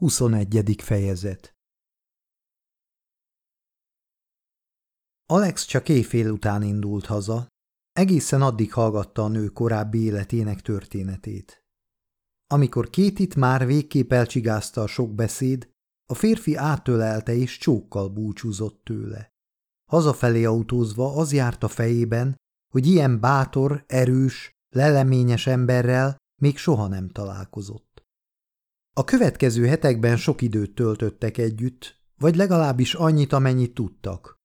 21. fejezet Alex csak éjfél után indult haza, egészen addig hallgatta a nő korábbi életének történetét. Amikor Kétit már végképp elcsigázta a sok beszéd, a férfi átölelte és csókkal búcsúzott tőle. Hazafelé autózva az járt a fejében, hogy ilyen bátor, erős, leleményes emberrel még soha nem találkozott. A következő hetekben sok időt töltöttek együtt, vagy legalábbis annyit, amennyit tudtak.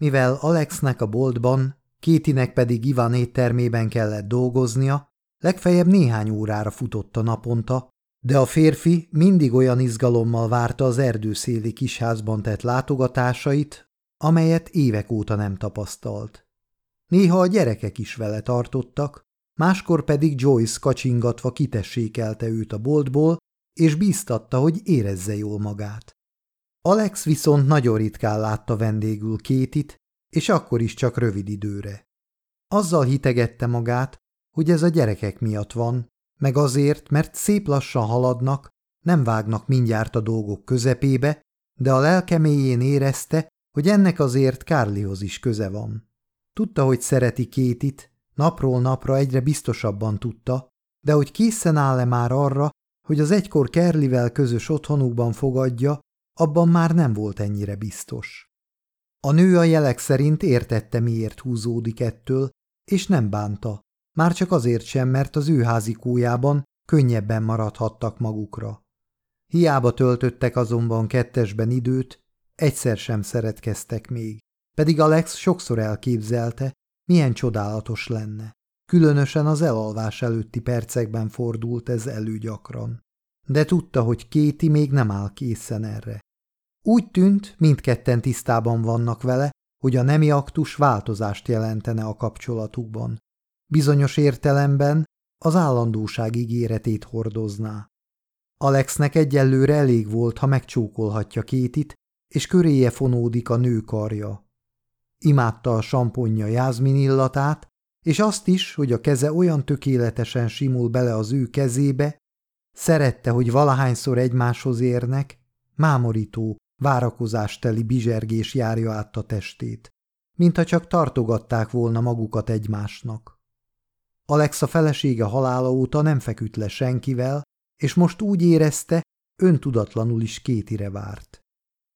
Mivel Alexnek a boltban, Kétinek pedig Ivan éttermében kellett dolgoznia, legfeljebb néhány órára futott a naponta, de a férfi mindig olyan izgalommal várta az erdőszéli kisházban tett látogatásait, amelyet évek óta nem tapasztalt. Néha a gyerekek is vele tartottak, máskor pedig Joyce kacsingatva kitessékelte őt a boltból, és bíztatta, hogy érezze jól magát. Alex viszont nagyon ritkán látta vendégül Kétit, és akkor is csak rövid időre. Azzal hitegette magát, hogy ez a gyerekek miatt van, meg azért, mert szép lassan haladnak, nem vágnak mindjárt a dolgok közepébe, de a lelkeméjén érezte, hogy ennek azért Kárlihoz is köze van. Tudta, hogy szereti Kétit, napról napra egyre biztosabban tudta, de hogy készen áll-e már arra, hogy az egykor Kerlivel közös otthonukban fogadja, abban már nem volt ennyire biztos. A nő a jelek szerint értette, miért húzódik ettől, és nem bánta, már csak azért sem, mert az ő házikójában könnyebben maradhattak magukra. Hiába töltöttek azonban kettesben időt, egyszer sem szeretkeztek még, pedig Alex sokszor elképzelte, milyen csodálatos lenne. Különösen az elalvás előtti percekben fordult ez elő gyakran. De tudta, hogy Kéti még nem áll készen erre. Úgy tűnt, mindketten tisztában vannak vele, hogy a nemi aktus változást jelentene a kapcsolatukban. Bizonyos értelemben az állandóság ígéretét hordozná. Alexnek egyelőre elég volt, ha megcsókolhatja Kétit, és köréje fonódik a nő karja. Imádta a samponja jázmin illatát, és azt is, hogy a keze olyan tökéletesen simul bele az ő kezébe, szerette, hogy valahányszor egymáshoz érnek, mámorító, várakozásteli bizsergés járja át a testét, mintha csak tartogatták volna magukat egymásnak. Alexa felesége halála óta nem feküdt le senkivel, és most úgy érezte, öntudatlanul is kétire várt.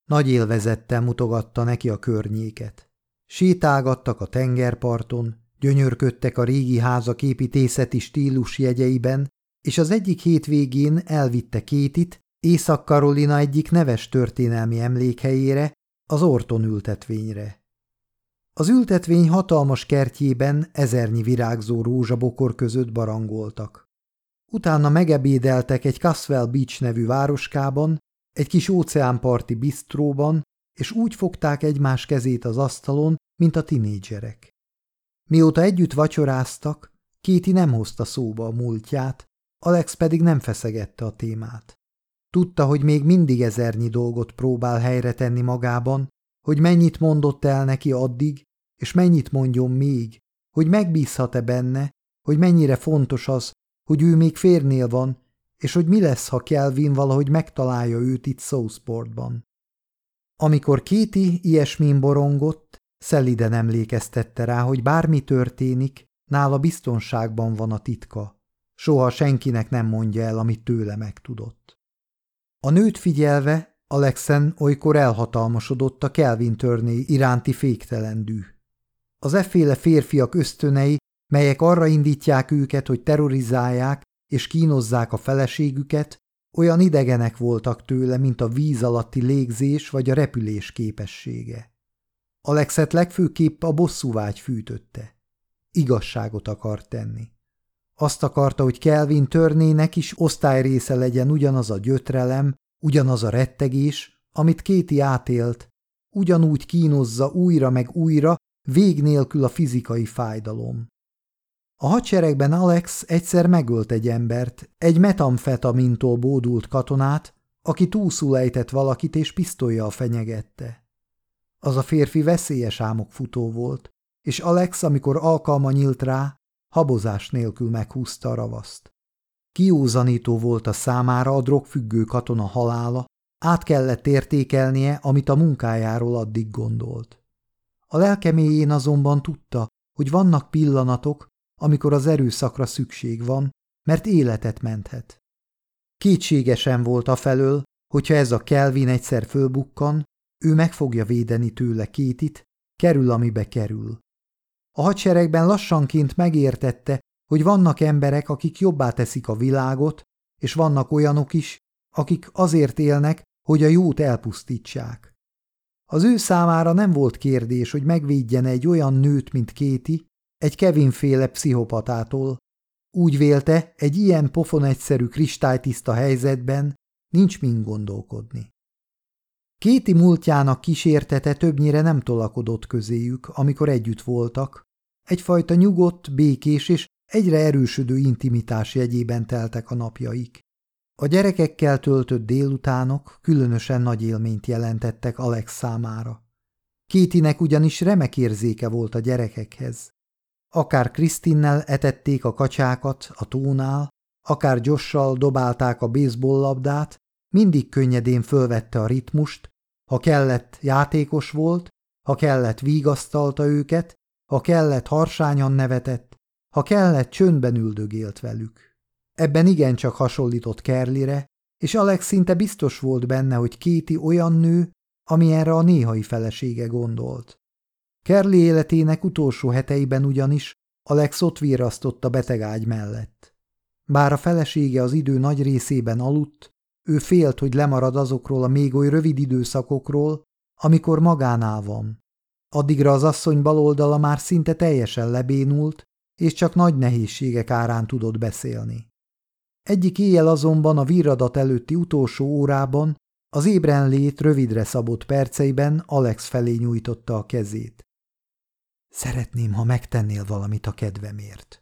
Nagy élvezettel mutogatta neki a környéket. Sétálgattak a tengerparton, Gyönyörködtek a régi házak építészeti stílus jegyeiben, és az egyik hétvégén elvitte Kétit Észak-Karolina egyik neves történelmi emlékhelyére, az Orton ültetvényre. Az ültetvény hatalmas kertjében ezernyi virágzó rózsabokor között barangoltak. Utána megebédeltek egy Caswell Beach nevű városkában, egy kis óceánparti bistróban, és úgy fogták egymás kezét az asztalon, mint a tinédzserek. Mióta együtt vacsoráztak, Kéti nem hozta szóba a múltját, Alex pedig nem feszegette a témát. Tudta, hogy még mindig ezernyi dolgot próbál helyre tenni magában, hogy mennyit mondott el neki addig, és mennyit mondjon még, hogy megbízhat-e benne, hogy mennyire fontos az, hogy ő még férnél van, és hogy mi lesz, ha Kelvin valahogy megtalálja őt itt Southportban. Amikor Kéti ilyesmin borongott, Szeliden emlékeztette rá, hogy bármi történik, nála biztonságban van a titka. Soha senkinek nem mondja el, amit tőle megtudott. A nőt figyelve, Alexen olykor elhatalmasodott a Kelvin törné iránti féktelen dű. Az efféle férfiak ösztönei, melyek arra indítják őket, hogy terrorizálják és kínozzák a feleségüket, olyan idegenek voltak tőle, mint a víz alatti légzés vagy a repülés képessége. Alexet legfőképp a bosszúvágy fűtötte. Igazságot akart tenni. Azt akarta, hogy Kelvin törnének is osztályrésze legyen ugyanaz a gyötrelem, ugyanaz a rettegés, amit Kéti átélt, ugyanúgy kínozza újra meg újra, vég nélkül a fizikai fájdalom. A hadseregben Alex egyszer megölt egy embert, egy metamfetamintól bódult katonát, aki túlszul valakit és pisztolyjal fenyegette. Az a férfi veszélyes álmokfutó volt, és Alex, amikor alkalma nyílt rá, habozás nélkül meghúzta a ravaszt. Kiúzanító volt a számára a drogfüggő katona halála, át kellett értékelnie, amit a munkájáról addig gondolt. A lelkeméjén azonban tudta, hogy vannak pillanatok, amikor az erőszakra szükség van, mert életet menthet. Kétségesen volt a felől, hogyha ez a Kelvin egyszer fölbukkan, ő meg fogja védeni tőle kétit, kerül, amibe kerül. A hadseregben lassanként megértette, hogy vannak emberek, akik jobbá teszik a világot, és vannak olyanok is, akik azért élnek, hogy a jót elpusztítsák. Az ő számára nem volt kérdés, hogy megvédjen egy olyan nőt, mint Kéti, egy Kevinféle pszichopatától. Úgy vélte, egy ilyen pofon egyszerű kristálytiszta helyzetben nincs mind gondolkodni. Kéti múltjának kísértete többnyire nem tolakodott közéjük, amikor együtt voltak. Egyfajta nyugodt, békés és egyre erősödő intimitás jegyében teltek a napjaik. A gyerekekkel töltött délutánok különösen nagy élményt jelentettek Alex számára. Kétinek ugyanis remek érzéke volt a gyerekekhez. Akár Krisztinnel etették a kacsákat a tónál, akár gyossal dobálták a bészbollabdát, mindig könnyedén fölvette a ritmust, ha kellett játékos volt, ha kellett vígasztalta őket, ha kellett harsányan nevetett, ha kellett csöndben üldögélt velük. Ebben igencsak hasonlított Kerlire, és Alex szinte biztos volt benne, hogy Kéti olyan nő, ami erre a néhai felesége gondolt. Kerli életének utolsó heteiben ugyanis Alex ott virasztott a betegágy mellett. Bár a felesége az idő nagy részében aludt, ő félt, hogy lemarad azokról a még oly rövid időszakokról, amikor magánál van. Addigra az asszony baloldala már szinte teljesen lebénult, és csak nagy nehézségek árán tudott beszélni. Egyik éjjel azonban a virradat előtti utolsó órában az ébrenlét rövidre szabott perceiben Alex felé nyújtotta a kezét. Szeretném, ha megtennél valamit a kedvemért.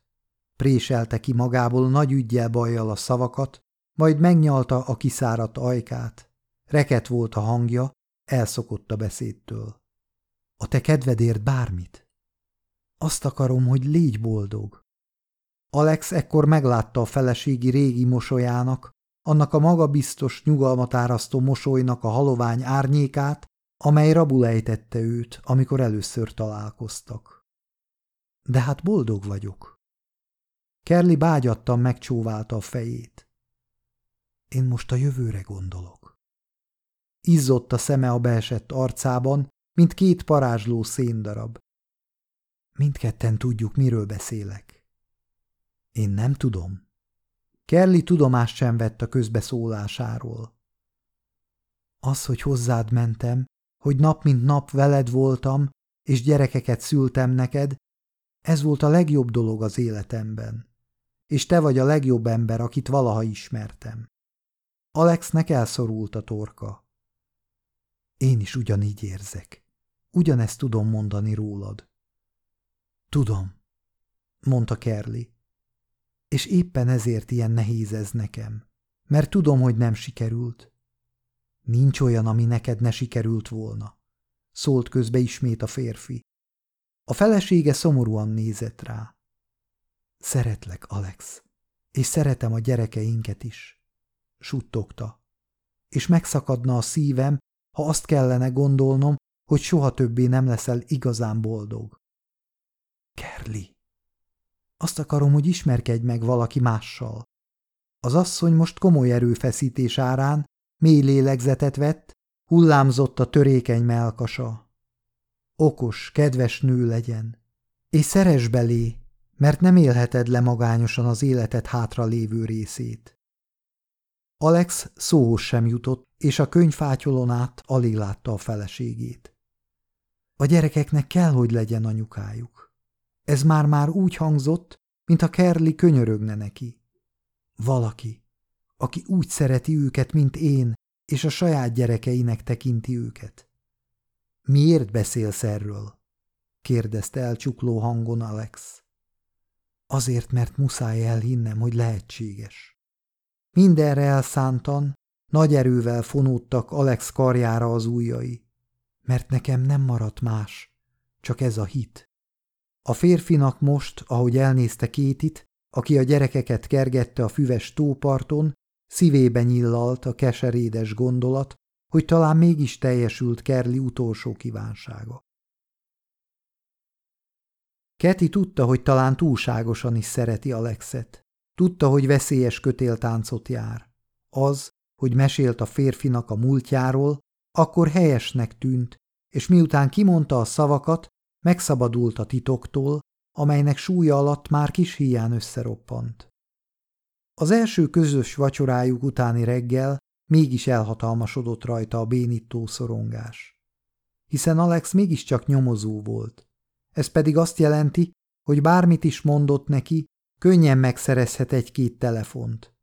Préselte ki magából nagy ügyjel bajjal a szavakat, majd megnyalta a kiszáradt ajkát. Reket volt a hangja, elszokott a beszédtől. A te kedvedért bármit. Azt akarom, hogy légy boldog. Alex ekkor meglátta a feleségi régi mosolyának, annak a magabiztos, nyugalmat árasztó mosolynak a halovány árnyékát, amely rabul ejtette őt, amikor először találkoztak. De hát boldog vagyok. Kerli bágyattan megcsóválta a fejét. Én most a jövőre gondolok. Izzott a szeme a beesett arcában, mint két parázsló széndarab. Mindketten tudjuk, miről beszélek. Én nem tudom. Kelly tudomást sem vett a közbeszólásáról. Az, hogy hozzád mentem, hogy nap mint nap veled voltam, és gyerekeket szültem neked, ez volt a legjobb dolog az életemben. És te vagy a legjobb ember, akit valaha ismertem. Alexnek elszorult a torka. Én is ugyanígy érzek. Ugyanezt tudom mondani rólad. Tudom, mondta Kerli és éppen ezért ilyen nehéz ez nekem, mert tudom, hogy nem sikerült. Nincs olyan, ami neked ne sikerült volna, szólt közbe ismét a férfi. A felesége szomorúan nézett rá. Szeretlek, Alex, és szeretem a gyerekeinket is, suttogta. És megszakadna a szívem, ha azt kellene gondolnom, hogy soha többé nem leszel igazán boldog. Kerli, azt akarom, hogy ismerkedj meg valaki mással. Az asszony most komoly erőfeszítés árán mély lélegzetet vett, hullámzott a törékeny melkasa. Okos, kedves nő legyen, és szeres belé, mert nem élheted le magányosan az életed hátra lévő részét. Alex szóhoz sem jutott, és a könyvfátyolon át alig látta a feleségét. A gyerekeknek kell, hogy legyen anyukájuk. Ez már-már úgy hangzott, mintha Kerli könyörögne neki. Valaki, aki úgy szereti őket, mint én, és a saját gyerekeinek tekinti őket. Miért beszélsz erről? kérdezte elcsukló hangon Alex. Azért, mert muszáj elhinnem, hogy lehetséges. Mindenre elszántan, nagy erővel fonódtak Alex karjára az ujjai, mert nekem nem maradt más, csak ez a hit. A férfinak most, ahogy elnézte Kétit, aki a gyerekeket kergette a füves tóparton, szívébe nyillalt a keserédes gondolat, hogy talán mégis teljesült Kerli utolsó kívánsága. Keti tudta, hogy talán túlságosan is szereti Alexet. Tudta, hogy veszélyes kötéltáncot jár. Az, hogy mesélt a férfinak a múltjáról, akkor helyesnek tűnt, és miután kimondta a szavakat, megszabadult a titoktól, amelynek súlya alatt már kis híján összeroppant. Az első közös vacsorájuk utáni reggel mégis elhatalmasodott rajta a bénító szorongás. Hiszen Alex mégiscsak nyomozó volt. Ez pedig azt jelenti, hogy bármit is mondott neki, könnyen megszerezhet egy-két telefont.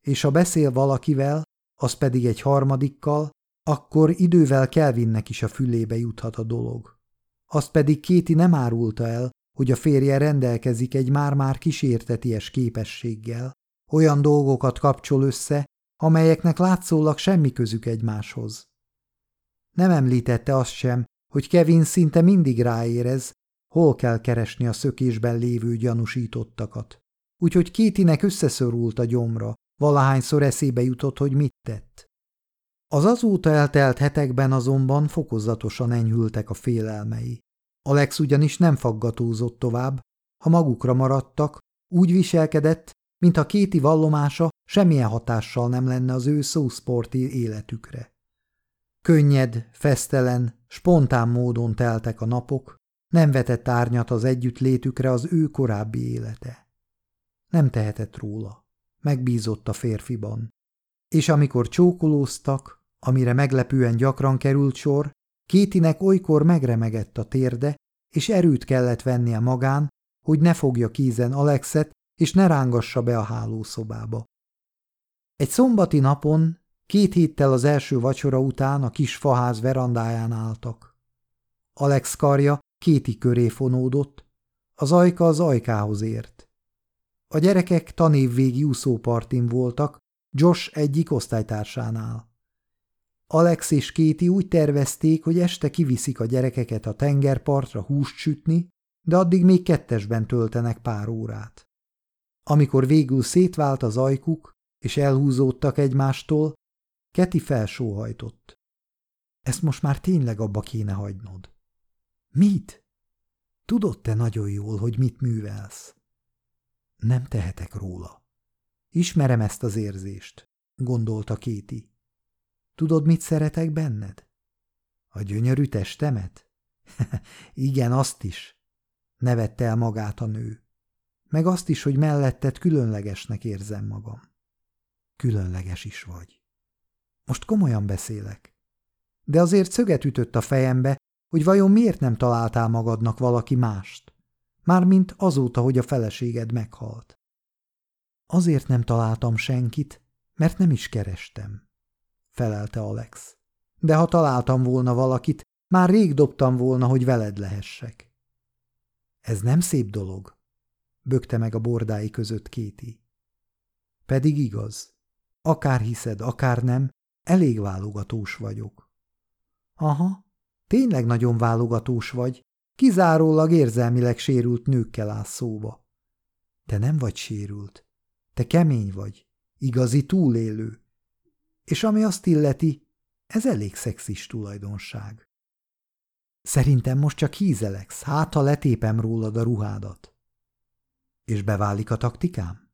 És ha beszél valakivel, az pedig egy harmadikkal, akkor idővel Kelvinnek is a fülébe juthat a dolog. Azt pedig Kéti nem árulta el, hogy a férje rendelkezik egy már-már kísérteties képességgel, olyan dolgokat kapcsol össze, amelyeknek látszólag semmi közük egymáshoz. Nem említette azt sem, hogy Kevin szinte mindig ráérez, hol kell keresni a szökésben lévő gyanúsítottakat. Úgyhogy Kétinek összeszorult a gyomra, valahányszor eszébe jutott, hogy mit tett. Az azóta eltelt hetekben azonban fokozatosan enyhültek a félelmei. Alex ugyanis nem faggatózott tovább, ha magukra maradtak, úgy viselkedett, mintha kéti vallomása semmilyen hatással nem lenne az ő szószporti életükre. Könnyed, fesztelen, spontán módon teltek a napok, nem vetett árnyat az együttlétükre az ő korábbi élete. Nem tehetett róla, megbízott a férfiban. És amikor csókolóztak, amire meglepően gyakran került sor, Kétinek olykor megremegett a térde, és erőt kellett vennie magán, hogy ne fogja kízen Alexet, és ne rángassa be a hálószobába. Egy szombati napon, két héttel az első vacsora után a kis faház verandáján álltak. Alex karja kéti köré fonódott, az ajka az ajkához ért. A gyerekek tanévvégi úszópartin voltak, Josh egyik osztálytársánál. Alex és Kéti úgy tervezték, hogy este kiviszik a gyerekeket a tengerpartra húst sütni, de addig még kettesben töltenek pár órát. Amikor végül szétvált az ajkuk, és elhúzódtak egymástól, Keti felsóhajtott. Ezt most már tényleg abba kéne hagynod. Mit? Tudod te nagyon jól, hogy mit művelsz. Nem tehetek róla. Ismerem ezt az érzést, gondolta Kéti. Tudod, mit szeretek benned? A gyönyörű testemet? Igen, azt is. Nevette el magát a nő. Meg azt is, hogy melletted különlegesnek érzem magam. Különleges is vagy. Most komolyan beszélek. De azért szöget ütött a fejembe, hogy vajon miért nem találtál magadnak valaki mást, mármint azóta, hogy a feleséged meghalt. Azért nem találtam senkit, mert nem is kerestem felelte Alex. De ha találtam volna valakit, már rég dobtam volna, hogy veled lehessek. Ez nem szép dolog, bökte meg a bordái között Kéti. Pedig igaz. Akár hiszed, akár nem, elég válogatós vagyok. Aha, tényleg nagyon válogatós vagy, kizárólag érzelmileg sérült nőkkel állsz szóba. Te nem vagy sérült. Te kemény vagy, igazi túlélő. És ami azt illeti, ez elég szexis tulajdonság. Szerintem most csak hízeleksz, hát ha letépem rólad a ruhádat. És beválik a taktikám?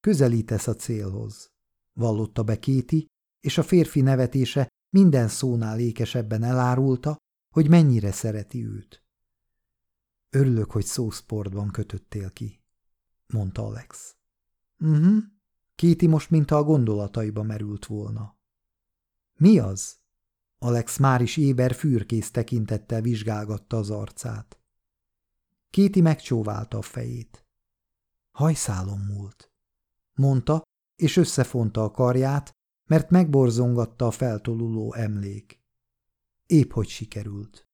Közelítesz a célhoz, vallotta be Kéti, és a férfi nevetése minden szónál ékesebben elárulta, hogy mennyire szereti őt. Örülök, hogy szószportban kötöttél ki, mondta Alex. Mhm, uh -huh, Kéti most mintha a gondolataiba merült volna. Mi az? Alex már is éber fürkész tekintettel vizsgálgatta az arcát. Kéti megcsóválta a fejét. Hajszálom múlt, mondta, és összefonta a karját, mert megborzongatta a feltoluló emlék. Épp hogy sikerült.